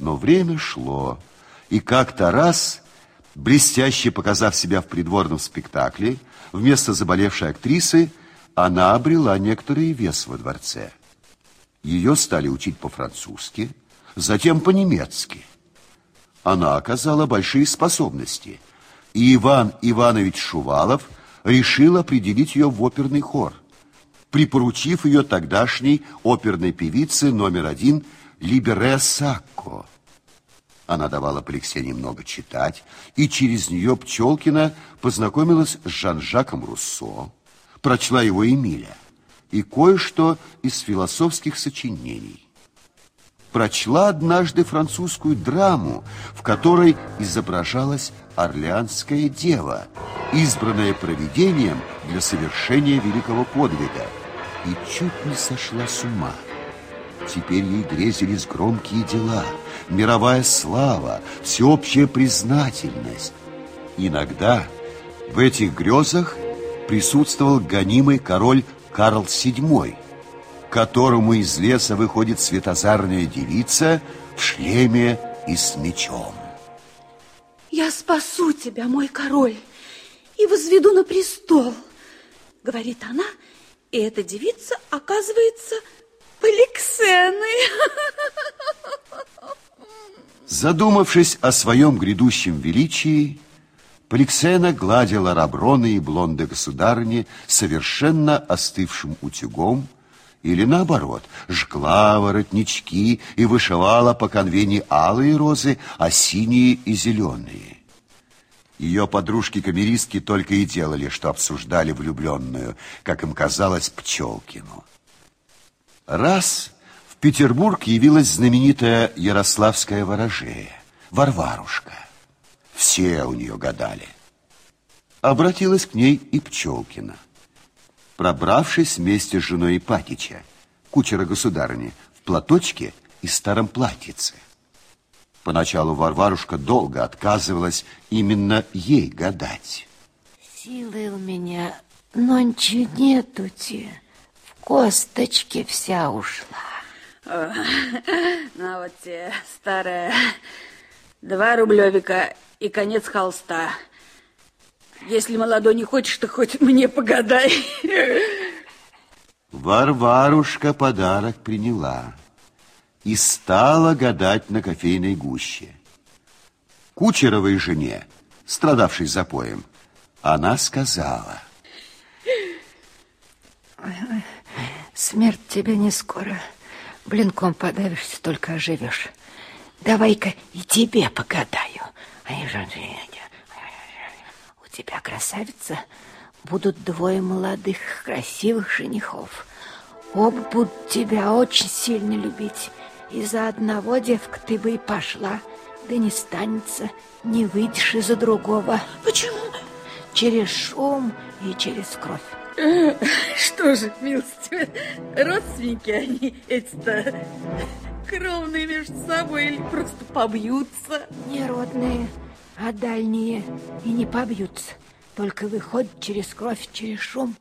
Но время шло, и как-то раз, блестяще показав себя в придворном спектакле, вместо заболевшей актрисы, она обрела некоторый вес во дворце. Ее стали учить по-французски, затем по-немецки. Она оказала большие способности, и Иван Иванович Шувалов решил определить ее в оперный хор, припоручив ее тогдашней оперной певице номер один Либере Сакко. Она давала Поликсене много читать, и через нее Пчелкина познакомилась с Жан-Жаком Руссо, прочла его Эмиля и кое-что из философских сочинений. Прочла однажды французскую драму, в которой изображалась Орлеанская дева, избранная провидением для совершения великого подвига, и чуть не сошла с ума. Теперь ей грезились громкие дела, мировая слава, всеобщая признательность. Иногда в этих грезах присутствовал гонимый король Карл VII, которому из леса выходит светозарная девица в шлеме и с мечом. Я спасу тебя, мой король, и возведу на престол, говорит она, и эта девица оказывается Поликсеной. Задумавшись о своем грядущем величии, Поликсена гладила раброны и блонды государни совершенно остывшим утюгом, или наоборот, жгла воротнички и вышивала по конвене алые розы, а синие и зеленые. Ее подружки-камеристки только и делали, что обсуждали влюбленную, как им казалось, Пчелкину. Раз в Петербург явилась знаменитая ярославская ворожея, Варварушка. Все у нее гадали. Обратилась к ней и Пчелкина. Пробравшись вместе с женой Ипатича, кучера государыни, в платочке и старом платьице. Поначалу Варварушка долго отказывалась именно ей гадать. Силы у меня нонче нету те. В косточке вся ушла. О, ну вот те, старая, два рублевика и конец холста. Если молодой не хочешь, то хоть мне погадай. Варварушка подарок приняла и стала гадать на кофейной гуще. Кучеровой жене, страдавшей запоем, она сказала... Смерть тебе не скоро. Блинком подавишься, только оживешь. Давай-ка и тебе погадаю. У тебя, красавица, будут двое молодых, красивых женихов. Оба будут тебя очень сильно любить. И за одного, девка, ты бы и пошла, да не станется, не выйдешь из-за другого. Почему? Через шум и через кровь. Что же, милостивые, родственники они эти-то кровные между собой или просто побьются? Не родные, а дальние и не побьются. Только выходят через кровь, через шум.